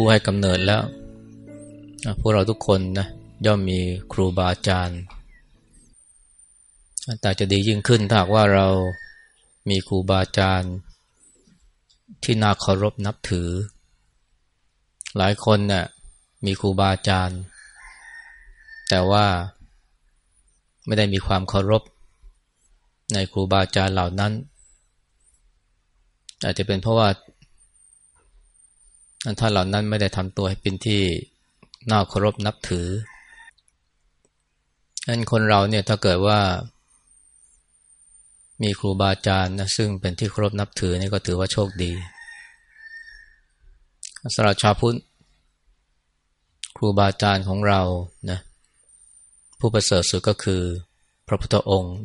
ผู้ให้กำเนิดแล้วพวกเราทุกคนนะย่อมมีครูบาอาจารย์แต่จะดียิ่งขึ้นถ้าว่าเรามีครูบาอาจารย์ ที่น่าเคารพนับถือ หลายคนเนะ่ยมีครูบาอาจารย์ แต่ว่าไม่ได้มีความเคารพ ในครูบาอาจารย์เหล่านั้น อาจจะเป็นเพราะว่า ท่านเหล่านั้นไม่ได้ทำตัวให้เป็นที่น่าเคารพนับถือนั้นคนเราเนี่ยถ้าเกิดว่า มีครูบาอาจารย์นะซึ่งเป็นที่เคารพนับถือนี่ก็ถือว่าโชคดีสำหรับชาวพุทธครูบาอาจารย์ของเรานะผู้ประเสริฐสุดก็คือพระพุทธองค์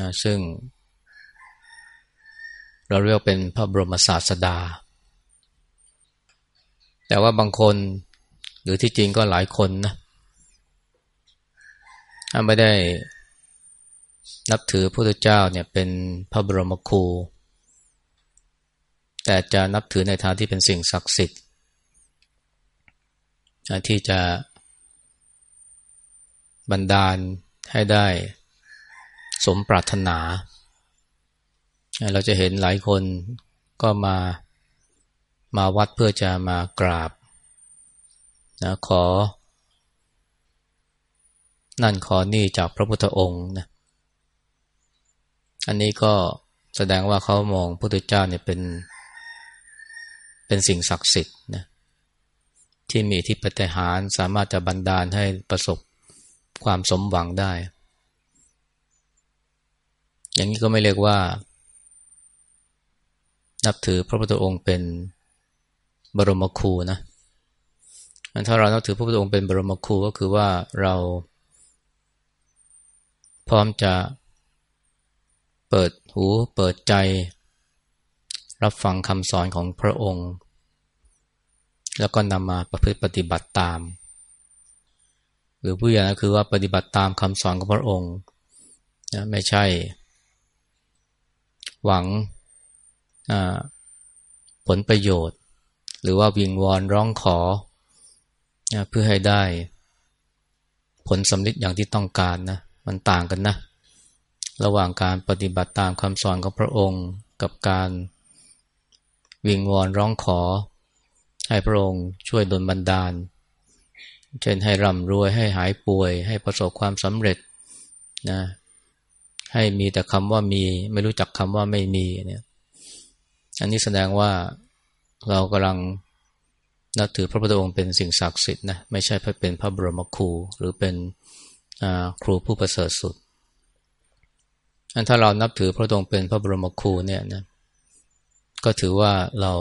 นะซึ่ง เราเรียกเป็นพระบรมศาสดา แต่ว่าบางคนหรือที่จริงก็หลายคนนะไม่ได้นับถือพระพุทธเจ้าเนี่ยเป็นพระบรมครู แต่จะนับถือในทางที่เป็นสิ่งศักดิ์สิทธิ์ที่จะบันดาลให้ได้สมปรารถนา เราจะเห็นหลายคนก็มา มาวัดเพื่อจะมากราบนะขอ นั่นขอนี่จากพระพุทธองค์นะอันนี้ก็แสดงว่าเขามองพระพุทธเจ้าเนี่ยเป็น เป็นสิ่งศักดิ์สิทธิ์นะที่มีที่ปฏิหารสามารถจะบันดาลให้ประสบความสมหวังได้ อย่างนี้ก็ไม่เรียกว่า นับถือพระพุทธองค์เป็น บรมครูนะถ้าเรานับถือพระพุทธองค์เป็นบรมครูก็คือว่าเรา พร้อมจะเปิดหูเปิดใจ รับฟังคำสอนของพระองค์ แล้วก็นำมาประพฤติปฏิบัติตาม หรือผู้ใหญ่ก็คือว่าปฏิบัติตามคำสอนของพระองค์นะไม่ใช่ หวังผลประโยชน์ หรือว่าวิงวอนร้องขอนะเพื่อให้ได้ผลสำลิดอย่างที่ต้องการนะมันต่างกันนะ ระหว่างการปฏิบัติตามคำสอนของพระองค์กับการวิงวอนร้องขอ ให้พระองค์ช่วยดลบันดาล เช่นให้ร่ำรวยให้หายป่วย ให้ประสบความสำเร็จนะให้มีแต่คำว่ามี ไม่รู้จักคำว่าไม่มีเนี่ยอันนี้แสดงว่า เรากำลังนับถือพระพุทธองค์เป็นสิ่งศักดิ์สิทธิ์นะไม่ใช่เป็นพระบรมครูหรือเป็นครูผู้ประเสริฐสุดอันถ้าเรานับถือพระองค์เป็นพระบรมครูเนี่ยนะก็ถือว่าเรา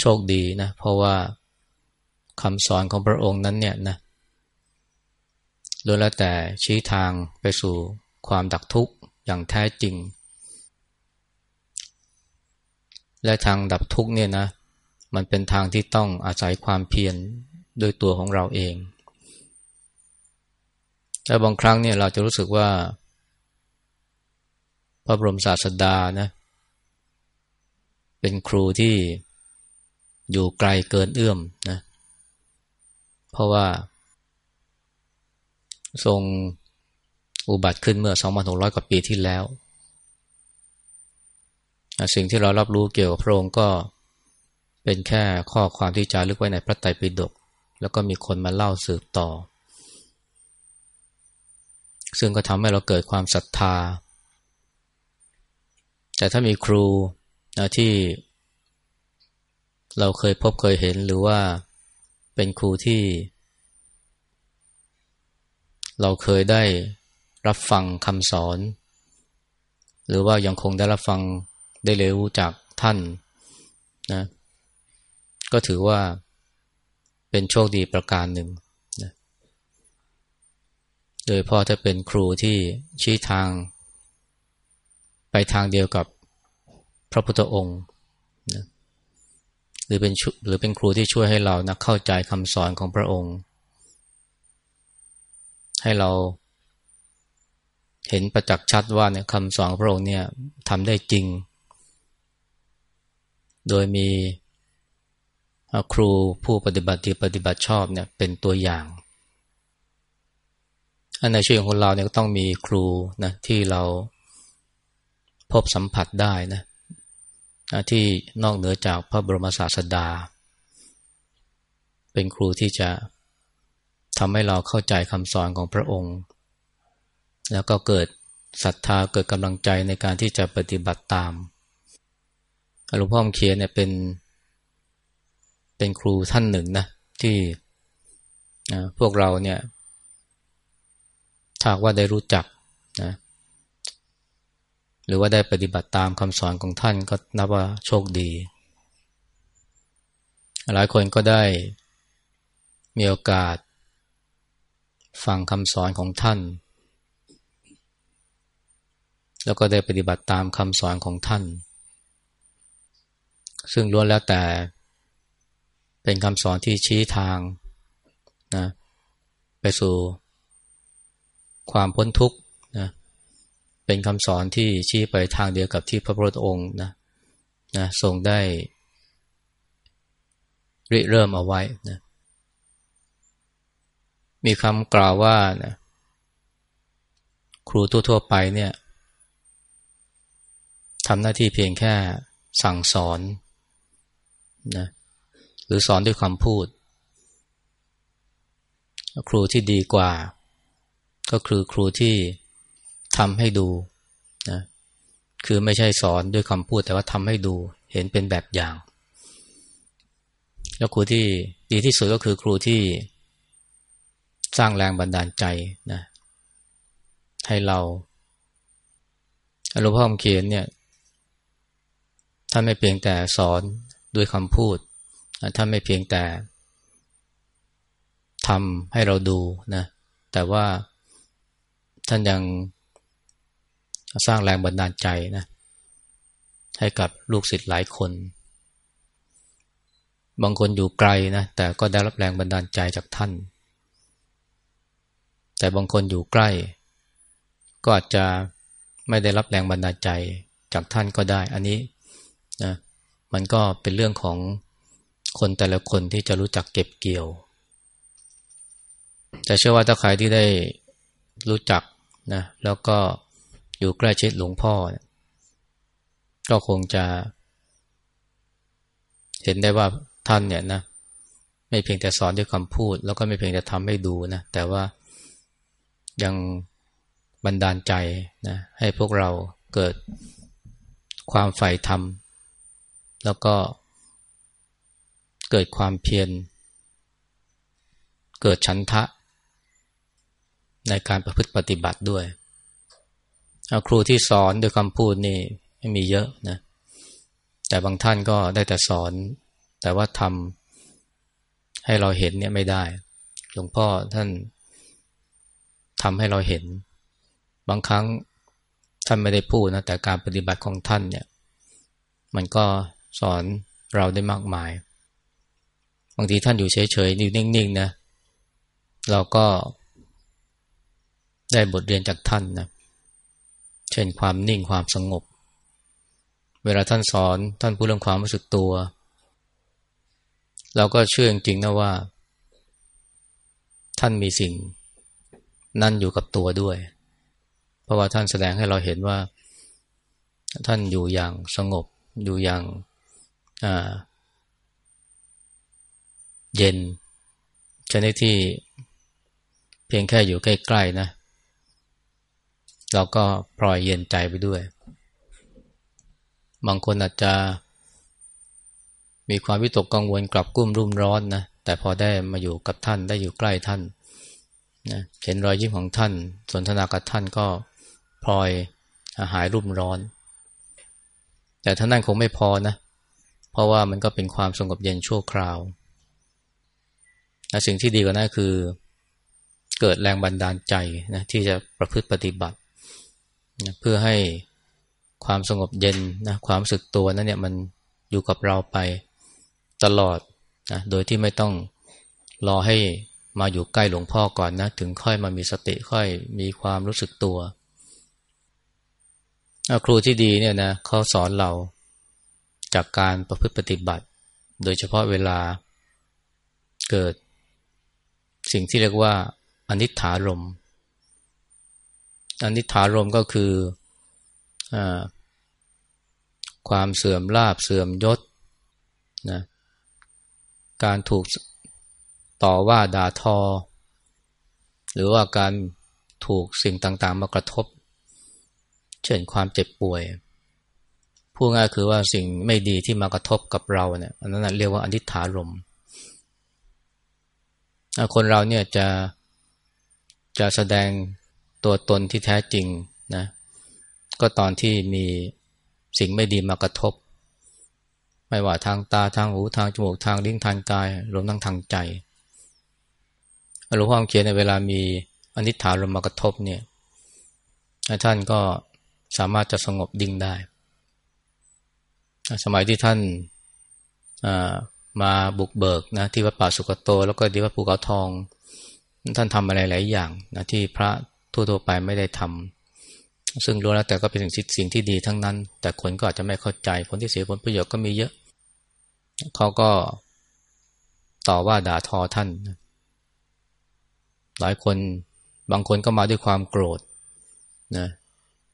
โชคดีนะเพราะว่าคำสอนของพระองค์นั้นเนี่ยนะโดยแล้วแต่ชี้ทางไปสู่ความดักทุกข์อย่างแท้จริง และทางดับทุกข์เนี่ยนะ มันเป็นทางที่ต้องอาศัยความเพียรโดยตัวของเราเองแต่บางครั้งเนี่ยเราจะรู้สึกว่า พระบรมศาสดานะ เป็นครูที่อยู่ไกลเกินเอื้อมนะเเพราะว่า ทรงอุบัติขึ้นเมื่อ 2,600 กว่าปีที่แล้ว สิ่งที่เรารับรู้เกี่ยวกับพระองค์ก็เป็นแค่ข้อความที่จารึกไว้ในพระไตรปิฎกแล้วก็มีคนมาเล่าสืบต่อ ซึ่งก็ทำให้เราเกิดความศรัทธา แต่ถ้ามีครูนะที่เราเคยพบเคยเห็นหรือว่าเป็นครูที่ เราเคยได้รับฟังคำสอน หรือว่ายังคงได้รับฟัง ได้เร็วจากท่านนะก็ถือว่าเป็นโชคดีประการหนึ่งนะโดยพ่อถ้าเป็นครูที่ชี้ทาง ไปทางเดียวกับพระพุทธองค์นะหรือเป็นหรือเป็นครูที่ช่วยให้เรานะเข้าใจคำสอนของพระองค์ ให้เราเห็นประจักษ์ชัดว่าเนี่ยคำสอนพระองค์เนี่ยทำได้จริง โดยมีครูผู้ปฏิบัติดีปฏิบัติชอบเนี่ยเป็นตัวอย่างอันในชีวิตของเราเนี่ยก็ต้องมีครูนะที่เราพบสัมผัสได้นะที่นอกเหนือจากพระบรมศาสดา เป็นครูที่จะทำให้เราเข้าใจคำสอนของพระองค์ แล้วก็เกิดศรัทธาเกิดกำลังใจในการที่จะปฏิบัติตาม หลวงพ่อเขียนเนี่ยเป็น เป็นครูท่านหนึ่งนะ ที่พวกเราเนี่ยถ้าว่าได้รู้จักนะหรือว่าได้ปฏิบัติตามคำสอนของท่านก็นับว่าโชคดี หลายคนก็ได้มีโอกาสฟังคำสอนของท่าน แล้วก็ได้ปฏิบัติตามคำสอนของท่าน ซึ่งล้วนแล้วแต่ เป็นคำสอนที่ชี้ทางนะไปสู่ความพ้นทุกข์นะเป็นคำสอนที่ชี้ไปทางเดียวกับที่พระพุทธองค์นะนะทรงได้ ริเริ่มเอาไว้นะมีคำกล่าวว่านะครูทั่วๆไปเนี่ยทำหน้าที่เพียงแค่สั่งสอน นะหรือสอนด้วยคำพูด ครูที่ดีกว่า ก็คือครูที่ทำให้ดูนะคือไม่ใช่สอนด้วยคำพูด แต่ว่าทำให้ดูเห็นเป็นแบบอย่าง แล้วครูที่ดีที่สุดก็คือครูที่สร้างแรงบันดาลใจนะให้เราหลวงพ่อคำเขียนเนี่ยท่านไม่เพียงแต่สอน ด้วยคำพูดท่านไม่เพียงแต่ทำให้เราดูนะแต่ว่าท่านยังสร้างแรงบันดาลใจนะให้กับลูกศิษย์หลายคน บางคนอยู่ไกลนะแต่ก็ได้รับแรงบันดาลใจจากท่าน แต่บางคนอยู่ใกล้ ก็อาจจะไม่ได้รับแรงบันดาลใจจากท่านก็ได้ อันนี้นะ มันก็เป็นเรื่องของคนแต่ละคนที่จะรู้จักเก็บเกี่ยว แต่เชื่อว่าถ้าใครที่ได้รู้จักนะแล้วก็อยู่ใกล้ชิดหลวงพ่อ ก็คงจะ เห็นได้ว่าท่านเนี่ยนะไม่เพียงแต่สอนด้วยคำพูด แล้วก็ไม่เพียงแต่ทำให้ดูนะแต่ว่ายังบันดาลใจนะให้พวกเราเกิดความใฝ่ธรรม แล้วก็เกิดความเพียร เกิดชันทะ ในการประพฤติปฏิบัติด้วยครูที่สอนด้วยคำพูดนี่ไม่มีเยอะนะแต่บางท่านก็ได้แต่สอน แต่ว่าทำให้เราเห็นเนี่ยไม่ได้ หลวงพ่อท่านทำให้เราเห็น บางครั้งท่านไม่ได้พูดนะแต่การปฏิบัติของท่านเนี่ย มันก็ สอนเราได้มากมาย บางทีท่านอยู่เฉยๆอยู่นิ่งๆนะ เราก็ได้บทเรียนจากท่านนะ เช่นความนิ่งความสงบ เวลาท่านสอนท่านพูดเรื่องความรู้สึกตัว เราก็เชื่อจริงๆนะว่า ท่านมีสิ่งนั่นอยู่กับตัวด้วย เพราะว่าท่านแสดงให้เราเห็นว่า ท่านอยู่อย่างสงบอยู่อย่าง เย็นชนิดที่เพียงแค่อยู่ใกล้ๆนะ เราก็ปล่อยเย็นใจไปด้วย บางคนอาจจะ มีความวิตกกังวลกลับกุ้มรุ่มร้อนนะแต่พอได้มาอยู่กับท่านได้อยู่ใกล้ท่านนะเห็นรอยยิ้มของท่าน สนทนากับท่านก็พลอยหายรุ่มร้อน แต่ท่านนั้นคงไม่พอนะ เพราะว่ามันก็เป็นความสงบเย็นชั่วคราวและสิ่งที่ดีกว่านั้นคือ เกิดแรงบันดาลใจนะที่จะประพฤติปฏิบัตินะเพื่อให้ความสงบเย็นนะความสึกตัวนั้นเนี่ยมันอยู่กับเราไปตลอดนะโดยที่ไม่ต้องรอให้มาอยู่ใกล้หลวงพ่อก่อนนะ ถึงค่อยมามีสติค่อยมีความรู้สึกตัว ครูที่ดีเนี่ยนะเขาสอนเรา จากการประพฤติปฏิบัติ โดยเฉพาะเวลาเกิดสิ่งที่เรียกว่าอนิถารมอนิถารมก็คืออความเสื่อมลาบเสื่อมยศนะการถูกต่อว่าด่าทอ หรือว่าการถูกสิ่งต่างๆ มากระทบ เช่นความเจ็บป่วย พูดง่ายคือว่าสิ่งไม่ดีที่มากระทบกับเราเนี่ยอันนั้นเรียกว่าอนิถารมคนเราเนี่ยจะจะแสดงตัวตนที่แท้จริงนะก็ตอนที่มีสิ่งไม่ดีมากระทบ ไม่ว่าทางตาทางหูทางจมูกทางลิ้นทางกายรวมทั้งทางใจหลวงพ่อเขียนในเวลามีอนิจฐารมมากระทบเนี่ยท่านก็สามารถจะสงบดิ่งได้ สมัยที่ท่านมาบุกเบิกนะที่วัดป่าสุกโต แล้วก็ที่วัดภูเขาทอง ท่านทำอะไรหลายอย่างนะที่พระทั่วๆไปไม่ได้ทำซึ่งรู้แล้วแต่ก็เป็นสิ่งสิ่งที่ดีทั้งนั้น แต่คนก็อาจจะไม่เข้าใจคนที่เสียผลประโยชน์ก็มีเยอะ เขาก็ต่อว่าด่าทอท่าน หลายคนบางคนก็มาด้วยความโกรธนะ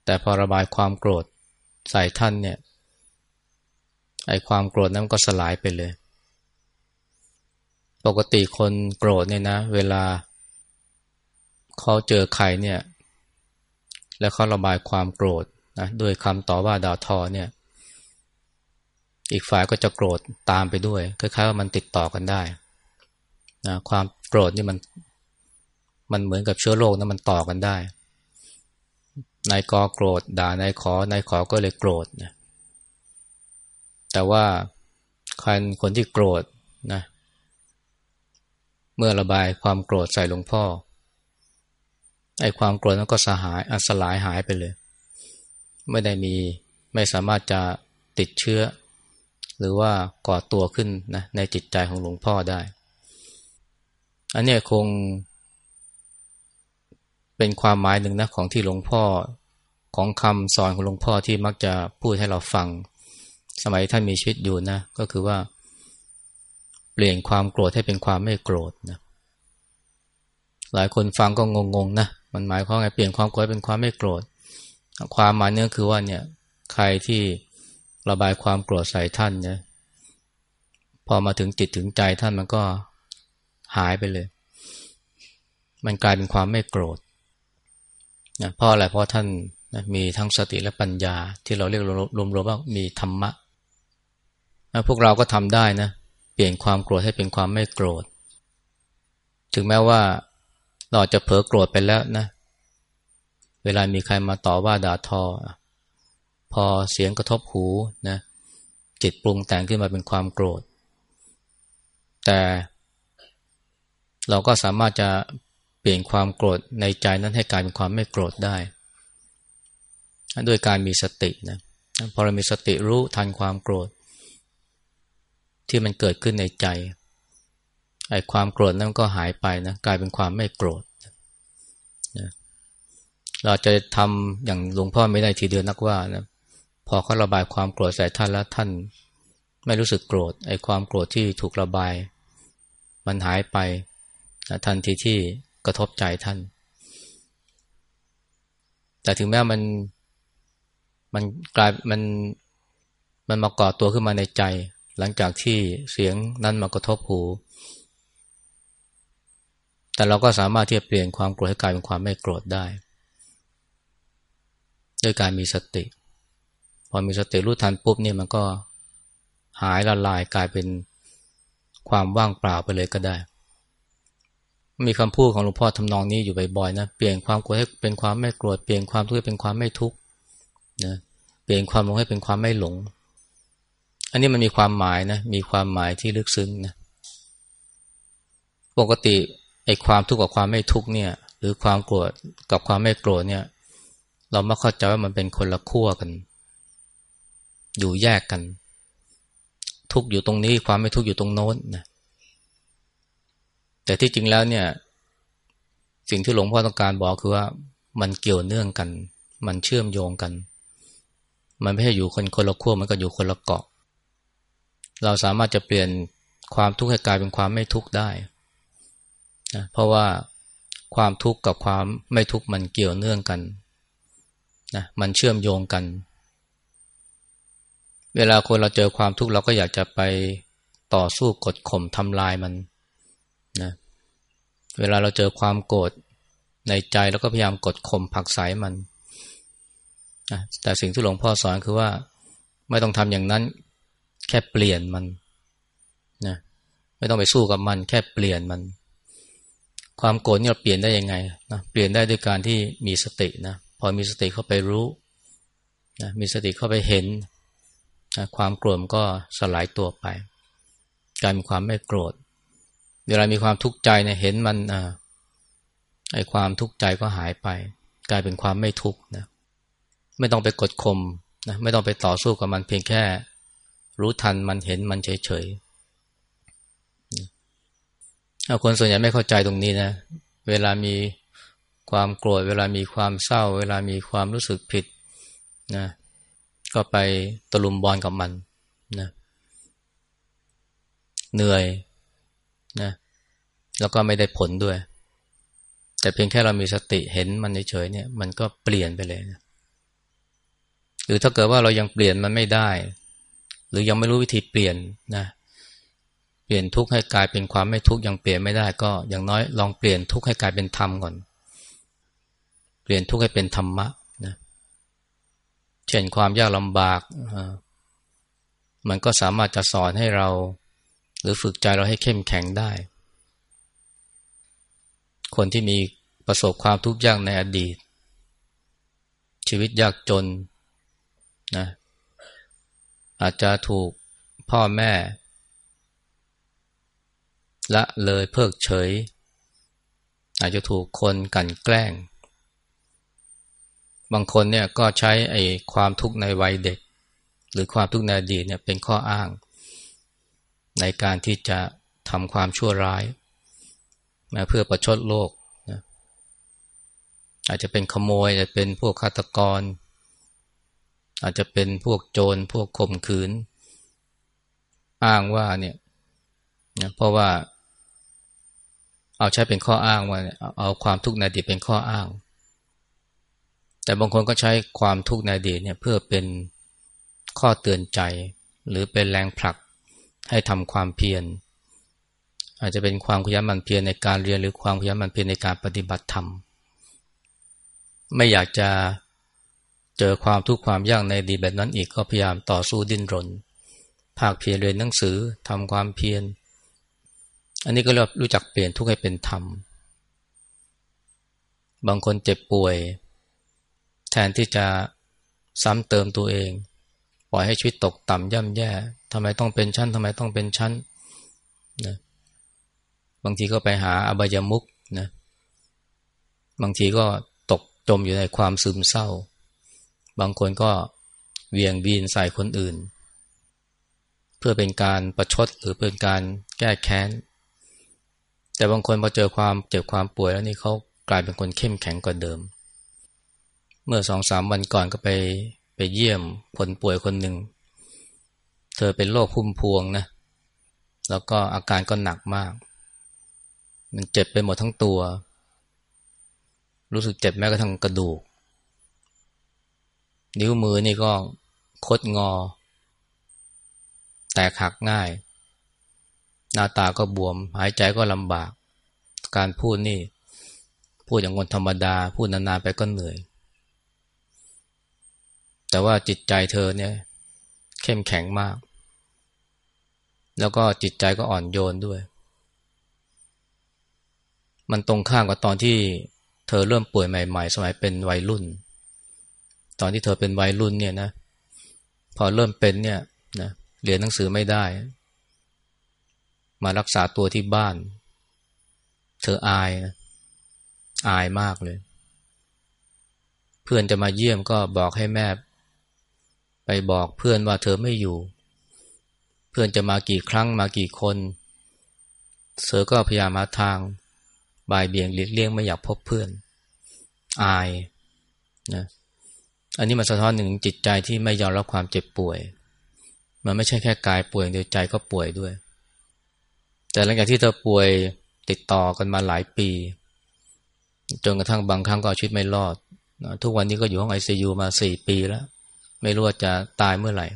แต่พอระบายความโกรธใส่ท่านเนี่ย ไอ้ความโกรธนั้นก็สลายไปเลย ปกติคนโกรธเนี่ยนะ เวลาเขาเจอใครเนี่ย แล้วเขาระบายความโกรธนะด้วยคำต่อว่าด่าทอเนี่ย อีกฝ่ายก็จะโกรธตามไปด้วยคล้ายๆว่ามันติดต่อกันได้นะความโกรธนี่มันมันเหมือนกับเชื้อโรคนะมันต่อกันได้นายกอโกรธด่านายขอนายขอก็เลยโกรธนะ แต่ว่าคนคนที่โกรธนะ เมื่อระบายความโกรธใส่หลวงพ่อไอ้ความโกรธนั้นก็สหายอสลายหายไปเลย ไม่ได้มีไม่สามารถจะติดเชื้อ หรือว่าก่อตัวขึ้นนะในจิตใจของหลวงพ่อได้ อันนี้คง เป็นความหมายหนึ่งนะของที่หลวงพ่อของคำสอนของหลวงพ่อที่มักจะพูดให้เราฟัง สมัยท่านมีชีวิตอยู่นะ ก็คือว่า เปลี่ยนความโกรธให้เป็นความไม่โกรธนะหลายคนฟังก็งงๆนะมันหมายความไงเปลี่ยนความโกรธเป็นความไม่โกรธ ความหมายเนี่ยคือว่าเนี่ย ใครที่ระบายความโกรธใส่ท่านเนี่ยพอมาถึงจิตถึงใจท่านมันก็หายไปเลย มันกลายเป็นความไม่โกรธนะเพราะอะไรเพราะท่านนะมีทั้งสติและปัญญาที่เราเรียกรวมๆว่ามีธรรมะนะ พวกเราก็ทำได้นะ เปลี่ยนความโกรธให้เป็นความไม่โกรธ ถึงแม้ว่าเราจะเผลอโกรธไปแล้วนะ เวลามีใครมาต่อว่าด่าทอ พอเสียงกระทบหูนะ จิตปรุงแต่งขึ้นมาเป็นความโกรธ แต่เราก็สามารถจะเปลี่ยนความโกรธในใจนั้นให้กลายเป็นความไม่โกรธได้ด้วยการมีสตินะพอเรามีสติรู้ทันความโกรธ ที่มันเกิดขึ้นในใจไอ้ความโกรธนั้นก็หายไปนะกลายเป็นความไม่โกรธนะเราจะทำอย่างหลวงพ่อไม่ได้ทีเดียวนักว่านะพอเขาระบายความโกรธใส่ท่านแล้วท่าน ไม่รู้สึกโกรธไอ้ความโกรธที่ถูกระบาย มันหายไปนะทันทีที่กระทบใจท่าน แต่ถึงแม้มันมันกลายมันมันมาก่อตัวขึ้นมาในใจ หลังจากที่เสียงนั้นมากระทบหู แต่เราก็สามารถที่จะเปลี่ยนความโกรธให้กลายเป็นความไม่โกรธได้ ด้วยการมีสติ พอมีสติรู้ทันปุ๊บนี่มันก็หายละลายกลายเป็นความว่างเปล่าไปเลยก็ได้ มีคำพูดของหลวงพ่อทำนองนี้อยู่บ่อยๆนะ เปลี่ยนความโกรธให้เป็นความไม่โกรธ เปลี่ยนความทุกข์ให้เป็นความไม่ทุกข์นะ เปลี่ยนความหลงให้เป็นความไม่หลง อันนี้มันมีความหมายนะ มีความหมายที่ลึกซึ้งนะ ปกติไอ้ความทุกข์กับความไม่ทุกข์เนี่ย หรือความโกรธกับความไม่โกรธเนี่ย เราไม่เข้าใจว่ามันเป็นคนละขั้วกัน อยู่แยกกัน ทุกข์อยู่ตรงนี้ ความไม่ทุกข์อยู่ตรงโน้นนะ แต่ที่จริงแล้วเนี่ย สิ่งที่หลวงพ่อต้องการบอกคือว่ามันเกี่ยวเนื่องกัน มันเชื่อมโยงกัน มันไม่ใช่อยู่คนคนละขั้วมันก็อยู่คนละเกาะ เราสามารถจะเปลี่ยนความทุกข์ให้กลายเป็นความไม่ทุกข์ได้นะเพราะว่าความทุกข์กับความไม่ทุกข์มันเกี่ยวเนื่องกันนะมันเชื่อมโยงกัน เวลาคนเราเจอความทุกข์เราก็อยากจะไปต่อสู้กดข่มทำลายมันนะเวลาเราเจอความโกรธในใจแล้วก็พยายามกดข่มผักสายมันนะแต่สิ่งที่หลวงพ่อสอนคือว่า ไม่ต้องทำอย่างนั้น แค่เปลี่ยนมันนะไม่ต้องไปสู้กับมัน แค่เปลี่ยนมัน ความโกรธเนี่ยเปลี่ยนได้ยังไงนะเปลี่ยนได้ด้วยการที่มีสตินะพอมีสติเข้าไปรู้นะมีสติเข้าไปเห็นนะความโกรธก็สลายตัวไปกลายเป็นความไม่โกรธเวลามีความทุกข์ใจเนี่ยเห็นมันอ่าไอ้ความทุกข์ใจก็หายไป กลายเป็นความไม่ทุกข์นะไม่ต้องไปกดข่มนะไม่ต้องไปต่อสู้กับมันเพียงแค่ รู้ทันมันเห็นมันเฉยๆคนส่วนใหญ่ไม่เข้าใจตรงนี้นะ เวลามีความโกรธเวลามีความเศร้า เวลามีความรู้สึกผิดนะก็ไปตะลุมบอลกับมันนะเหนื่อยนะแล้วก็ไม่ได้ผลด้วย แต่เพียงแค่เรามีสติเห็นมันเฉยๆเนี่ย มันก็เปลี่ยนไปเลยนะหรือถ้าเกิดว่าเรายังเปลี่ยนมันไม่ได้ หรือยังไม่รู้วิธีเปลี่ยนนะเปลี่ยนทุกข์ให้กลายเป็นความไม่ทุกข์ยังเปลี่ยนไม่ได้ก็อย่างน้อยลองเปลี่ยนทุกข์ให้กลายเป็นธรรมก่อน เปลี่ยนทุกข์ให้เป็นธรรมะนะเช่นความยากลำบากมันก็สามารถจะสอนให้เรา หรือฝึกใจเราให้เข้มแข็งได้ คนที่มีประสบความทุกข์ยากในอดีต ชีวิตยากจนนะ อาจจะถูกพ่อแม่ ละเลยเพิกเฉย อาจจะถูกคนกันแกล้ง บางคนเนี่ยก็ใช้ไอ้ความทุกข์ในวัยเด็ก หรือความทุกข์ในอดีตเนี่ยเป็นข้ออ้าง ในการที่จะทำความชั่วร้ายมาเพื่อประชดโลกนะอาจจะเป็นขโมยอาจจะเป็นพวกฆาตกร อาจจะเป็นพวกโจรพวกข่มขืน อ้างว่าเนี่ยนะเพราะว่า เอาใช้เป็นข้ออ้างว่าเอาความทุกข์ในอดีตเป็นข้ออ้าง แต่บางคนก็ใช้ความทุกข์ในอดีตเนี่ยเพื่อเป็นข้อเตือนใจ หรือเป็นแรงผลักให้ทำความเพียรอาจจะเป็นความขยันหมั่นเพียรในการเรียนหรือความขยันหมั่นเพียรในการปฏิบัติธรรม ไม่อยากจะ เจอความทุกข์ความยากในดีแบบนั้นอีกก็พยายามต่อสู้ดิ้นรน ภาคเพียรเรียนหนังสือทำความเพียร อันนี้ก็เรียกรู้จักเปลี่ยนทุกข์ให้เป็นธรรม บางคนเจ็บป่วย แทนที่จะซ้ำเติมตัวเอง ปล่อยให้ชีวิตตกต่ำย่ำแย่ทำไมต้องเป็นชั้นทำไมต้องเป็นชั้นนะบางทีก็ไปหาอบายมุกนะบางทีก็ตกจมอยู่ในความซึมเศร้า บางคนก็เวียงบีนใส่คนอื่น เพื่อเป็นการประชดหรือเป็นการแก้แค้น แต่บางคนพอเจอความเจ็บความป่วยแล้วนี่เขากลายเป็นคนเข้มแข็งกว่าเดิม เมื่อสองสามวันก่อนก็ไปไปเยี่ยมคนป่วยคนหนึ่ง เธอเป็นโรคพุ่มพวงนะ แล้วก็อาการก็หนักมาก มันเจ็บไปหมดทั้งตัว รู้สึกเจ็บแม้กระทั่งกระดูก นิ้วมือนี่ก็คดงอ แตกหักง่าย หน้าตาก็บวม หายใจก็ลำบาก การพูดนี่ พูดอย่างคนธรรมดา พูดนานๆไปก็เหนื่อย แต่ว่าจิตใจเธอเนี่ย เข้มแข็งมาก แล้วก็จิตใจก็อ่อนโยนด้วย มันตรงข้ามกับตอนที่เธอเริ่มป่วยใหม่ ๆ สมัยเป็นวัยรุ่น ตอนที่เธอเป็นวัยรุ่นเนี่ยนะพอเริ่มเป็นเนี่ยนะเรียนหนังสือไม่ได้ มารักษาตัวที่บ้าน เธออายนะอายมากเลย เพื่อนจะมาเยี่ยมก็บอกให้แม่ ไปบอกเพื่อนว่าเธอไม่อยู่ เพื่อนจะมากี่ครั้งมากี่คน เธอก็พยายามมาทางบายเบี่ยงเลีกเลี่ยงไม่อยากพบเพื่อน อายนะ อันนี้มันสะท้อนหนึ่งจิตใจที่ไม่ยอมรับความเจ็บป่วย มันไม่ใช่แค่กายป่วยเดียวใจก็ป่วยด้วย แต่หลังจากที่เธอป่วยติดต่อกันมาหลายปี จนกระทั่งบางครั้งก็ชีวิตไม่รอด ทุกวันนี้ก็อยู่ห้องไอซูมาสี่ปีแล้ว ไม่รู้ว่าจะตายเมื่อไหร่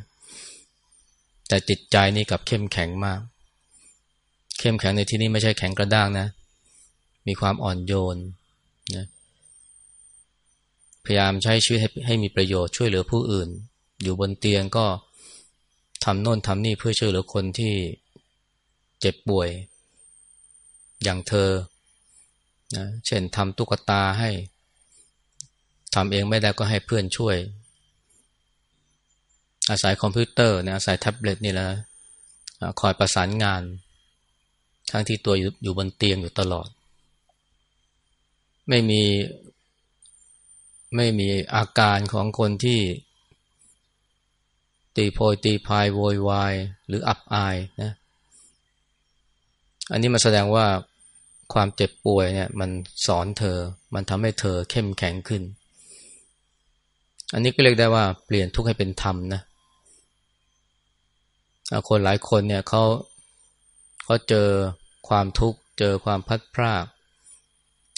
แต่จิตใจนี่กับเข้มแข็งมาก เข้มแข็งในที่นี้ไม่ใช่แข็งกระด้างนะ มีความอ่อนโยนนะ พยายามใช้ชีวิตให้ให้มีประโยชน์ช่วยเหลือผู้อื่น อยู่บนเตียงก็ทำโน่นทำนี่เพื่อช่วยเหลือคนที่เจ็บป่วย อย่างเธอนะเช่นทำตุ๊กตาให้ทำเองไม่ได้ก็ให้เพื่อนช่วย อาศัยคอมพิวเตอร์นะอาศัยแท็บเล็ตนี่แหละคอยประสานงาน ทั้งที่ตัวอยู่บนเตียงอยู่ตลอด ไม่มี ไม่มีอาการของคนที่ ตีโพยตีพายโวยวายหรืออับอายนะอันนี้มาแสดงว่าความเจ็บป่วยเนี่ย มันสอนเธอ มันทำให้เธอเข้มแข็งขึ้น อันนี้ก็เรียกได้ว่าเปลี่ยนทุกข์ให้เป็นธรรมนะคนหลายคนเนี่ยเขาเขาเจอความทุกข์ เจอความพัดพราก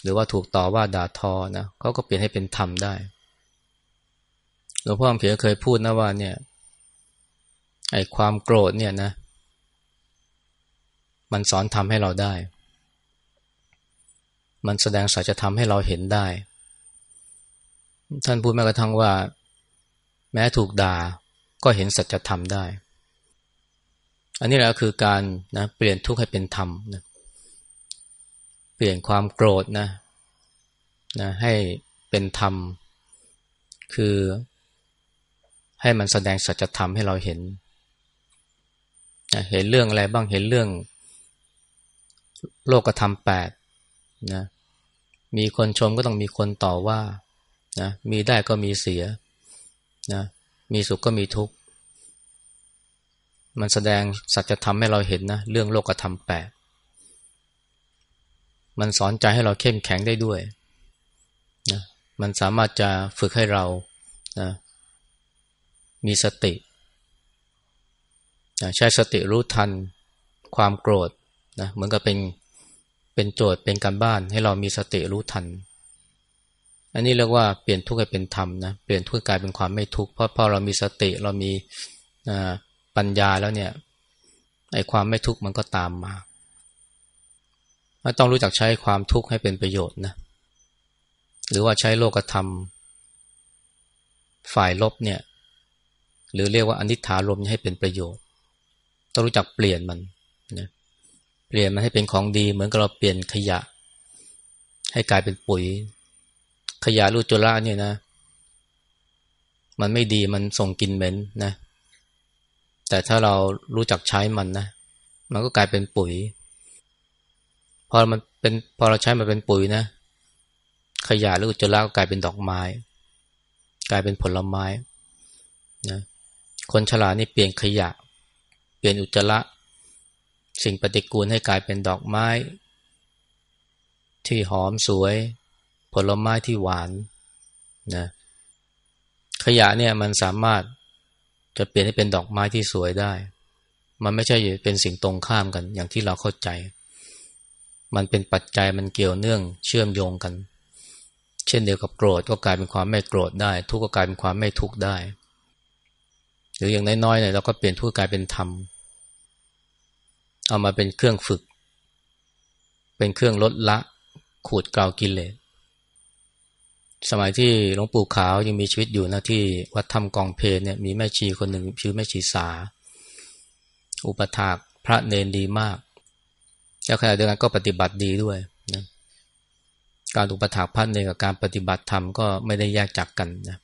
รือว่าถูกต่อว่าด่าทอนะเขาก็เปลี่ยนให้เป็นธรรมได้หลวงพ่อเขียเคยพูดนะว่าเนี่ยไอ้ความโกรธเนี่ยนะ มันสอนทำให้เราได้ มันแสดงสัจธรรมให้เราเห็นได้ ท่านพูดแม้กระทั่งว่า แม้ถูกด่าก็เห็นสัจธรรมได้ อันนี้แหละคือการนะเปลี่ยนทุกข์ให้เป็นธรรมนะ เปลี่ยนความโกรธนะนะให้เป็นธรรม คือให้มันแสดงสัจธรรมให้เราเห็นนะเห็นเรื่องอะไรบ้างเห็นเรื่อง โลกธรรมแปดนะมีคนชมก็ต้องมีคนต่อว่านะมีได้ก็มีเสียนะมีสุขก็มีทุกข์ มันแสดงสัจธรรมให้เราเห็นนะ เรื่องโลกธรรมแปด มันสอนใจให้เราเข้มแข็งได้ด้วยนะมันสามารถจะฝึกให้เรานะมีสตินะใช้สติรู้ทันความโกรธนะเหมือนกับเป็นเป็นโจทย์เป็นการบ้านให้เรามีสติรู้ทัน อันนี้เรียกว่าเปลี่ยนทุกข์ให้เป็นธรรมนะเปลี่ยนทุกข์กลายเป็นความไม่ทุกข์เพราะพอเรามีสติเรามีปัญญาแล้วเนี่ยไอ้ความไม่ทุกข์มันก็ตามมา ต้องรู้จักใช้ความทุกข์ให้เป็นประโยชน์นะ หรือว่าใช้โลกธรรม ฝ่ายลบเนี่ย หรือเรียกว่าอนิถารมให้เป็นประโยชน์ ต้องรู้จักเปลี่ยนมันนะเปลี่ยนมันให้เป็นของดี เหมือนกับเราเปลี่ยนขยะ ให้กลายเป็นปุ๋ย ขยะรูจุระเนี่ยนะ มันไม่ดีมันส่งกลิ่นเหม็นนะ แต่ถ้าเรารู้จักใช้มันนะ มันก็กลายเป็นปุ๋ย อมันเป็นพอเราใช้มันเป็นปุ๋ยนะ ขยะหรืออุจจาระก็กลายเป็นดอกไม้ กลายเป็นผลไม้นะคนฉลาดนี่เปลี่ยนขยะ เปลี่ยนอุจจาระสิ่งปฏิกูลให้กลายเป็นดอกไม้ ที่หอมสวย ผลไม้ที่หวานนะขยะเนี่ยมันสามารถจะเปลี่ยนให้เป็นดอกไม้ที่สวยได้ มันไม่ใช่เป็นสิ่งตรงข้ามกันอย่างที่เราเข้าใจ มันเป็นปัจจัยมันเกี่ยวเนื่องเชื่อมโยงกัน เช่นเดียวกับโกรธก็กลายเป็นความไม่โกรธได้ ทุกข์ก็กลายเป็นความไม่ทุกข์ได้ หรืออย่างน้อยๆเนี่ยเราก็เปลี่ยนทุกข์กลายเป็นธรรมเอามาเป็นเครื่องฝึก เป็นเครื่องลดละขูดกล่าวกิเลสสมัยที่หลวงปู่ขาวยังมีชีวิตอยู่นะที่วัดธรรมกองเพลเนี่ยมีแม่ชีคนหนึ่งชื่อแม่ชีสา อุปถากพระเนนดีมาก แล้วขณะเดียวกันก็ปฏิบัติดีด้วยนะการอุปถากพัฒน์ในกับการปฏิบัติธรรมก็ไม่ได้แยกจากกันนะ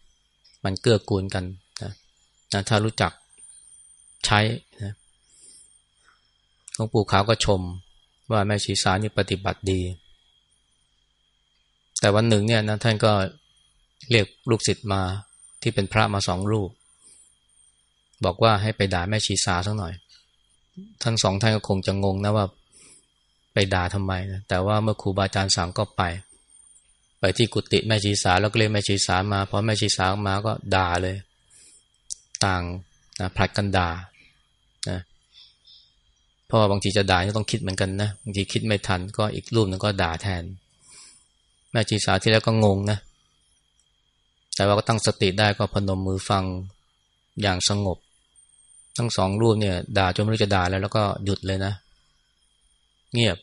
มันเกื้อกูลกันนะนะถ้ารู้จักใช้นะหลวงปู่ขาวก็ชมว่าแม่ชีสานี่ปฏิบัติดี แต่วันหนึ่งเนี่ยนะท่านก็เรียกลูกศิษย์มาที่เป็นพระมาสองรูป บอกว่าให้ไปด่าแม่ชีสาสักหน่อย ทั้งสองท่านก็คงจะงงนะว่า ไปด่าทำไมนะแต่ว่าเมื่อครูบาอาจารย์สั่งก็ไป ไปที่กุฏิแม่ชีสาแล้วก็เรียกแม่ชีสามาพอแม่ชีสามาก็ด่าเลย ต่างนะผลัดกันด่านะเพราะว่าบางทีจะด่าก็ต้องคิดเหมือนกันนะบางทีคิดไม่ทันก็อีกรูปนึงก็ด่าแทน แม่ชีสาที่แล้วก็งงนะแต่ว่าก็ตั้งสติได้ก็พนมมือฟังอย่างสงบ ทั้งสองรูปเนี่ย ด่าจนไม่รู้จะด่าแล้วแล้วก็หยุดเลยนะ เงียบ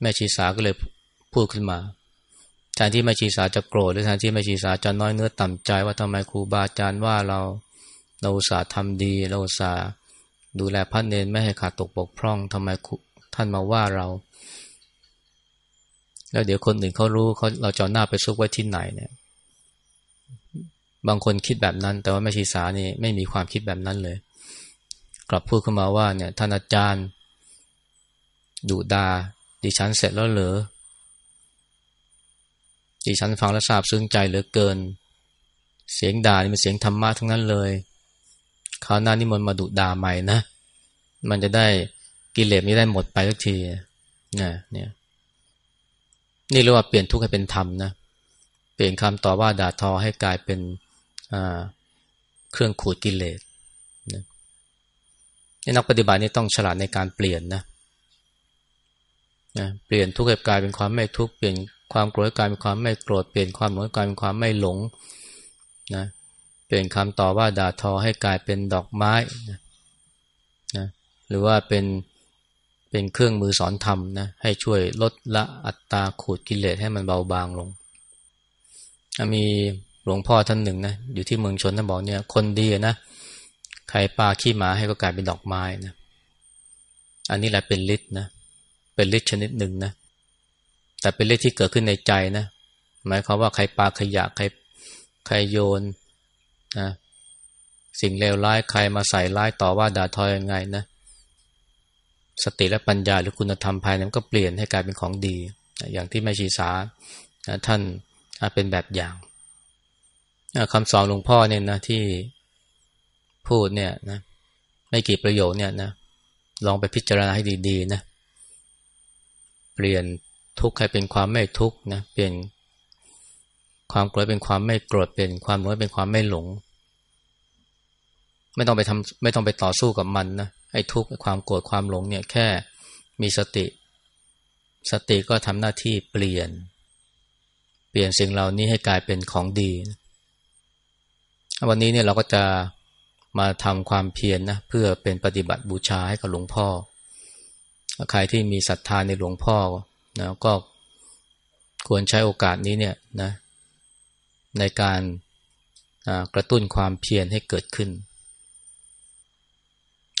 แม่ชีสาก็เลยพูดขึ้นมาแทนที่แม่ชีสาจะโกรธหรือแทนที่แม่ชีสาจะน้อยเนื้อต่ำใจ ว่าทำไมครูบาอาจารย์ว่าเราเราอุตส่าห์ทำดีเราอุตส่าห์ดูแลพระเนนไม่ให้ขาดตกบกพร่องทำไมท่านมาว่าเรา แล้วเดี๋ยวคนอื่นเขารู้เขาเราจะหน้าไปซุกไว้ที่ไหนเนี่ย บางคนคิดแบบนั้น แต่ว่าแม่ชีสานี่ไม่มีความคิดแบบนั้นเลย กลับพูดขึ้นมาว่าเนี่ยท่านอาจารย์ ดุดาดิฉันเสร็จแล้วเหรอดิฉันฟังแล้วซาบซึ้งใจเหลือเกิน เสียงด่านี่เป็นเสียงธรรมะทั้งนั้นเลยคราวหน้านี่มันมาดุดาใหม่นะ มันจะได้กิเลสนี้ได้หมดไปทุกทีนี่ยเนี่ยนี่เรียกว่าเปลี่ยนทุกข์ให้เป็นธรรมนะเปลี่ยนคำต่อว่าด่าทอให้กลายเป็นเครื่องขูดกิเลสนี่นักปฏิบัตินี่ต้องฉลาดในการเปลี่ยนนะ นะเปลี่ยนทุกข์ให้กลายเป็นความไม่ทุกข์เปลี่ยนความโกรธกลายเป็นความไม่โกรธเปลี่ยนความหลงกลายเป็นความไม่หลงนะเปลี่ยนคำต่อว่าด่าทอให้กลายเป็นดอกไม้นะนะหรือว่าเป็นเป็นเครื่องมือสอนธรรมนะให้ช่วยลดละอัตตาขูดกิเลสให้มันเบาบางลง มีหลวงพ่อท่านหนึ่งนะอยู่ที่เมืองชนท่านบอกเนี่ยคนดีนะใครปาขี้หมาให้ก็กลายเป็นดอกไม้นะอันนี้แหละเป็นฤทธิ์นะ เป็นฤทธิ์ชนิดหนึ่งนะ แต่เป็นเรื่องที่เกิดขึ้นในใจนะ หมายความว่าใครปาขยะใครใครโยนนะสิ่งเลวร้ายใครมาใส่ร้ายต่อว่าด่าทอยังไงนะ สติและปัญญาหรือคุณธรรมภายในก็เปลี่ยนให้กลายเป็นของดี อย่างที่แม่ชีสาท่านเป็นแบบอย่างคำสอนหลวงพ่อเนี่ยนะที่พูดเนี่ยนะไม่กี่ประโยคเนี่ยนะลองไปพิจารณาให้ดีๆนะ เปลี่ยนทุกข์ให้เป็นความไม่ทุกข์นะเปลี่ยนความโกรธเป็นความไม่โกรธเป็นความหลงเป็นความไม่หลง ไม่ต้องไปทำไม่ต้องไปต่อสู้กับมันนะไอ้ทุกข์ความโกรธความหลงเนี่ยแค่มีสติ สติก็ทำหน้าที่เปลี่ยน เปลี่ยนสิ่งเหล่านี้ให้กลายเป็นของดี วันนี้เนี่ยเราก็จะมาทำความเพียรนนะเพื่อเป็นปฏิบัติบูชาให้กับหลวงพ่อ ใครที่มีศรัทธาในหลวงพ่อนะก็ควรใช้โอกาสนี้เนี่ยนะในการกระตุ้นความเพียรให้เกิดขึ้น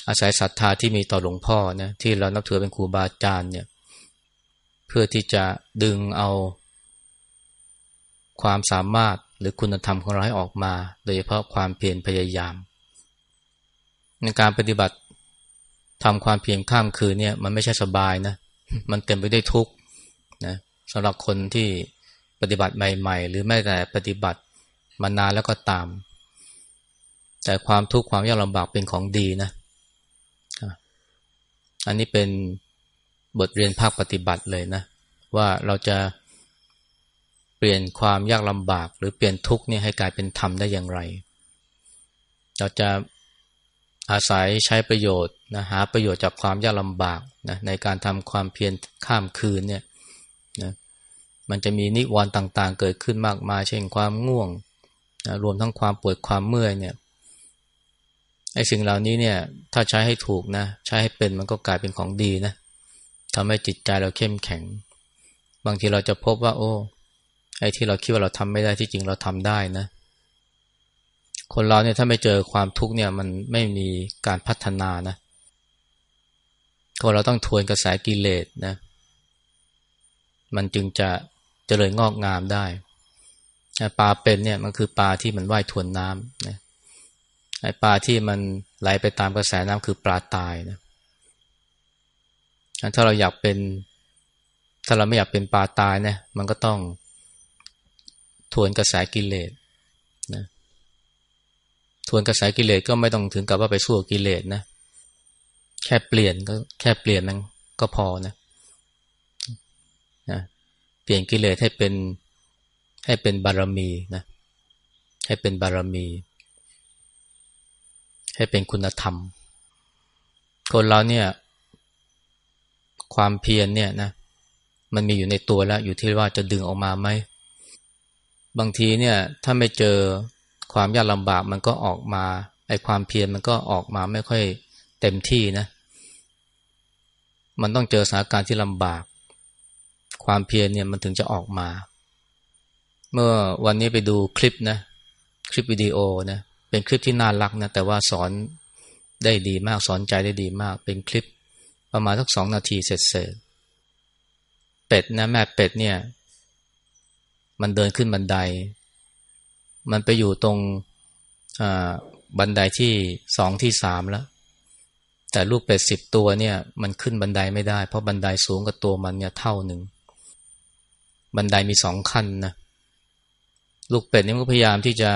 อาศัยศรัทธาที่มีต่อหลวงพ่อนะที่เรานับถือเป็นครูบาอาจารย์เนี่ยเพื่อที่จะดึงเอาความสามารถหรือคุณธรรมของเราให้ออกมา โดยเฉพาะความเพียรพยายาม ในการปฏิบัติ ทำความเพียรข้ามคืนเนี่ย มันไม่ใช่สบายนะ มันเต็มไปด้วยทุกข์นะสำหรับคนที่ปฏิบัติใหม่ๆ หรือแม้แต่ปฏิบัติมานานแล้วก็ตาม แต่ความทุกข์ความยากลำบากเป็นของดีนะ อันนี้เป็นบทเรียนภาคปฏิบัติเลยนะ ว่าเราจะเปลี่ยนความยากลำบาก หรือเปลี่ยนทุกข์นี่ให้กลายเป็นธรรมได้อย่างไร เราจะ อาศัยใช้ประโยชน์นะหาประโยชน์จากความยากลำบากนะในการทำความเพียรข้ามคืนเนี่ยนะมันจะมีนิวรณ์ต่างๆ เกิดขึ้นมากมาย เช่นความง่วงนะรวมทั้งความปวดความเมื่อยเนี่ยไอ้สิ่งเหล่านี้เนี่ยถ้าใช้ให้ถูกนะใช้ให้เป็นมันก็กลายเป็นของดีนะทำให้จิตใจเราเข้มแข็ง บางทีเราจะพบว่า โอ้ไอ้ที่เราคิดว่าเราทำไม่ได้ที่จริงเราทำได้นะ คนเราเนี่ยถ้าไม่เจอความทุกข์เนี่ยมันไม่มีการพัฒนานะคนเราต้องทวนกระแสกิเลสนะ มันจึงจะเจริญงอกงามได้ปลาเป็นเนี่ยมันคือปลาที่มันว่ายทวนน้ำนะไอปลาที่มันไหลไปตามกระแสน้ำคือปลาตายนะถ้าเราอยากเป็น ถ้าเราไม่อยากเป็นปลาตายเนี่ยมันก็ต้องทวนกระแสกิเลส ทวนกระแสกิเลสก็ไม่ต้องถึงกับว่าไปสู้กิเลสนะ แค่เปลี่ยนก็แค่เปลี่ยนมันก็พอนะนะเปลี่ยนกิเลสให้เป็นให้เป็นบารมีนะ ให้เป็นบารมี ให้เป็นคุณธรรม คนเราเนี่ย ความเพียรเนี่ยนะ มันมีอยู่ในตัวแล้ว อยู่ที่ว่าจะดึงออกมาไหมบางทีเนี่ย ถ้าไม่เจอ ความยากลำบากมันก็ออกมาไอความเพียรมันก็ออกมาไม่ค่อยเต็มที่นะ มันต้องเจอสถานการณ์ที่ลำบาก ความเพียรเนี่ยมันถึงจะออกมา เมื่อวันนี้ไปดูคลิปนะคลิปวิดีโอนะเป็นคลิปที่น่ารักนะแต่ว่าสอนได้ดีมากสอนใจได้ดีมาก เป็นคลิปประมาณสักสองนาทีเสร็จเสร็จเป็ดนะแม่เป็ดเนี่ย มันเดินขึ้นบันได มันไปอยู่ตรงบันไดที่สองที่สามแล้ว แต่ลูกเป็ดสิบตัวเนี่ย มันขึ้นบันไดไม่ได้ เพราะบันไดสูงกว่าตัวมันเนี่ยเท่าหนึ่ง บันไดมีสองขั้นนะ ลูกเป็ดนี่ก็พยายามที่จะ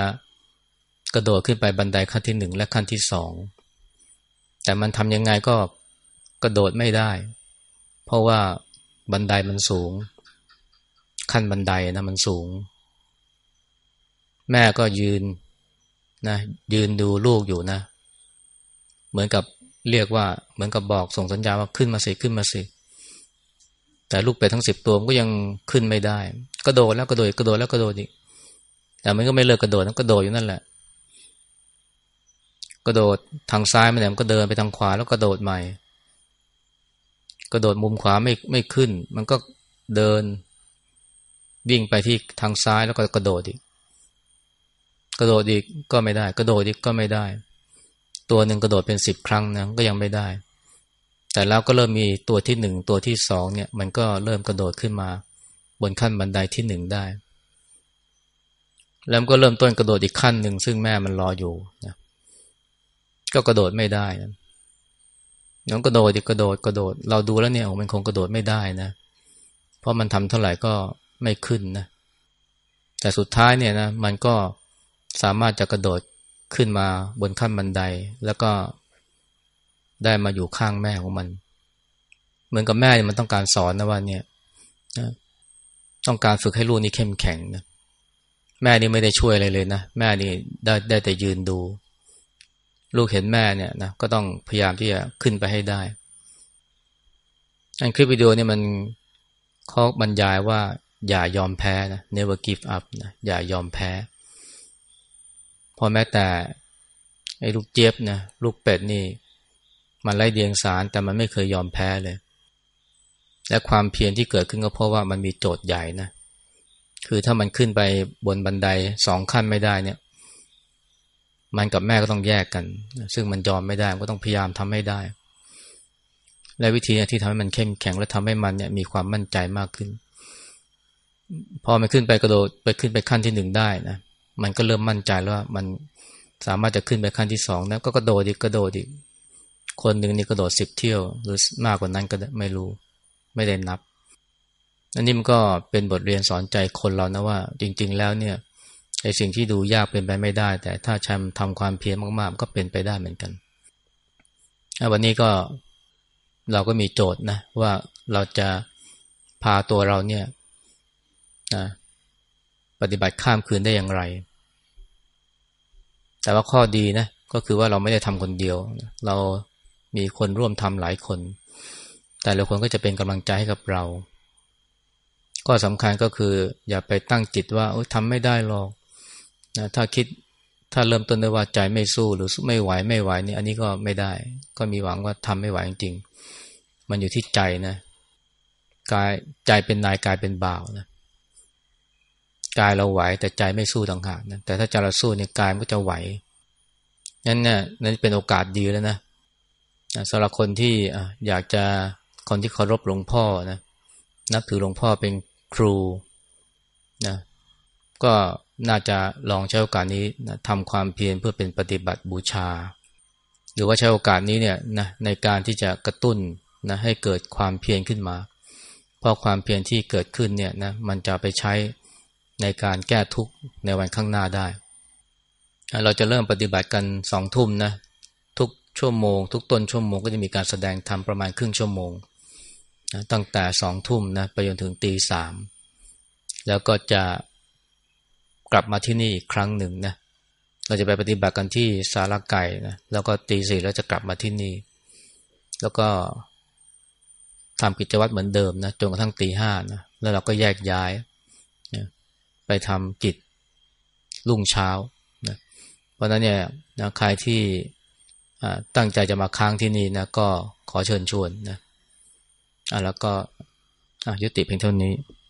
กระโดดขึ้นไปบันไดขั้นที่หนึ่งและขั้นที่สอง แต่มันทำยังไงก็กระโดดไม่ได้ เพราะว่าบันไดมันสูง ขั้นบันไดนะมันสูง แม่ก็ยืนนะยืนดูลูกอยู่นะ เหมือนกับเรียกว่าเหมือนกับบอกส่งสัญญาว่าขึ้นมาสิขึ้นมาสิแต่ลูกเป็ดทั้งสิบตัวก็ยังขึ้นไม่ได้กระโดดแล้วกระโดดกระโดดแล้วกระโดดอีกแต่มันก็ไม่เลิกกระโดดมันกระโดดอยู่นั่นแหละ กระโดดทางซ้ายมันก็เดินไปทางขวาแล้วกระโดดใหม่ กระโดดมุมขวาไม่ไม่ขึ้น มันก็เดิน วิ่งไปที่ทางซ้ายแล้วก็กระโดดอีก กระโดดอีกก็ไม่ได้ กระโดดอีกก็ไม่ได้ ตัวหนึ่งกระโดดเป็นสิบครั้งนะก็ยังไม่ได้ แต่แล้วก็เริ่มมีตัวที่หนึ่งตัวที่สองเนี่ย มันก็เริ่มกระโดดขึ้นมา บนขั้นบันไดที่หนึ่งได้ แล้วก็เริ่มต้นกระโดดอีกขั้นหนึ่งซึ่งแม่มันรออยู่นะก็กระโดดไม่ได้นะน้องกระโดดอีกระโดดกระโดด เราดูแล้วเนี่ยมันคงกระโดดไม่ได้นะ เพราะมันทำเท่าไหร่ก็ไม่ขึ้นนะ แต่สุดท้ายเนี่ยนะ มันก็ สามารถจะกระโดดขึ้นมาบนขั้นบันได แล้วก็ได้มาอยู่ข้างแม่ของมัน เหมือนกับแม่มันต้องการสอนนะว่าเนี่ยต้องการฝึกให้ลูกนี่เข้มแข็งนะแม่นี่ไม่ได้ช่วยอะไรเลยนะแม่นี่ได้ได้แต่ยืนดู ลูกเห็นแม่เนี่ยนะก็ต้องพยายามที่จะขึ้นไปให้ได้อันคลิปวิดีโอนี่มันเขาบรรยายว่าอย่ายอมแพ้นะ never give up นะอย่ายอมแพ้ พอแม้แต่ไอ้ลูกเจี๊ยบนะลูกเป็ดนี่ มันไล่เดียงสารแต่มันไม่เคยยอมแพ้เลย และความเพียรที่เกิดขึ้นก็เพราะว่ามันมีโจทย์ใหญ่นะคือถ้ามันขึ้นไปบนบันไดสองขั้นไม่ได้เนี่ย มันกับแม่ก็ต้องแยกกัน ซึ่งมันยอมไม่ได้ก็ต้องพยายามทำให้ได้ และวิธีที่ทำให้มันเข้มแข็งและทำให้มันเนี่ยมีความมั่นใจมากขึ้น พอมันขึ้นไปกระโดดไปขึ้นไปขั้นที่หนึ่งได้นะ มันก็เริ่มมั่นใจแล้วว่ามันสามารถจะขึ้นไปขั้นที่สองนะก็กระโดดอีกกระโดดอีกคนหนึ่งนี่กระโดดสิบเที่ยว หรือมากกว่านั้นก็ไม่รู้ ไม่ได้นับ อันนี้มันก็เป็นบทเรียนสอนใจคนเรานะว่า จริง ๆ แล้วเนี่ยไอ้สิ่งที่ดูยากเป็นไปไม่ได้ แต่ถ้าชำทำความเพียรมากๆ ก็เป็นไปได้เหมือนกันวันนี้ก็เราก็มีโจทย์นะว่าเราจะพาตัวเราเนี่ยนะ ปฏิบัติข้ามคืนได้อย่างไร แต่ว่าข้อดีนะก็คือว่าเราไม่ได้ทำคนเดียว เรามีคนร่วมทำหลายคน แต่ละคนก็จะเป็นกำลังใจให้กับเรา ก็สำคัญก็คือ อย่าไปตั้งจิตว่าทำไม่ได้หรอกนะถ้าคิดถ้าเริ่มต้นด้วยว่าใจไม่สู้หรือไม่ไหวไม่ไหวนี่อันนี้ก็ไม่ได้ ก็มีหวังว่าทำไม่ไหวจริงๆมันอยู่ที่ใจนะกายใจเป็นนายกายเป็นบ่าวนะ กายเราไหว แต่ใจไม่สู้ต่างหากนะแต่ถ้าใจเราสู้เนี่ยกายมันก็จะไหวนั่นเนี่ยนั่นเป็นโอกาสดีแล้วนะสำหรับคนที่อยากจะคนที่เคารพหลวงพ่อนะนับถือหลวงพ่อเป็นครูนะก็น่าจะลองใช้โอกาสนี้นะทำความเพียรเพื่อเป็นปฏิบัติบูชา หรือว่าใช้โอกาสนี้เนี่ยนะในการที่จะกระตุ้นนะให้เกิดความเพียรขึ้นมา เพราะความเพียรที่เกิดขึ้นเนี่ยนะมันจะไปใช้ ในการแก้ทุกข์ในวันข้างหน้าได้ เราจะเริ่มปฏิบัติกันสองทุ่มนะ ทุกชั่วโมง ทุกต้นชั่วโมงก็จะมีการแสดงธรรมประมาณครึ่งชั่วโมงนะตั้งแต่สองทุ่มนะไปจนถึงตีสามแล้วก็จะกลับมาที่นี่อีกครั้งหนึ่งนะเราจะไปปฏิบัติกันที่สาราไก่นะแล้วก็ตีสี่แล้วจะกลับมาที่นี่ แล้วก็ทำกิจวัตรเหมือนเดิมนะจนกระทั่งตีห้านะแล้วเราก็แยกย้าย ไปทำกิจรุ่งเช้านะเพราะนั้นเนี่ยนะใครที่ตั้งใจจะมาค้างที่นี่นะก็ขอเชิญชวนนะอะแล้วก็ยุติเพียงเท่านี้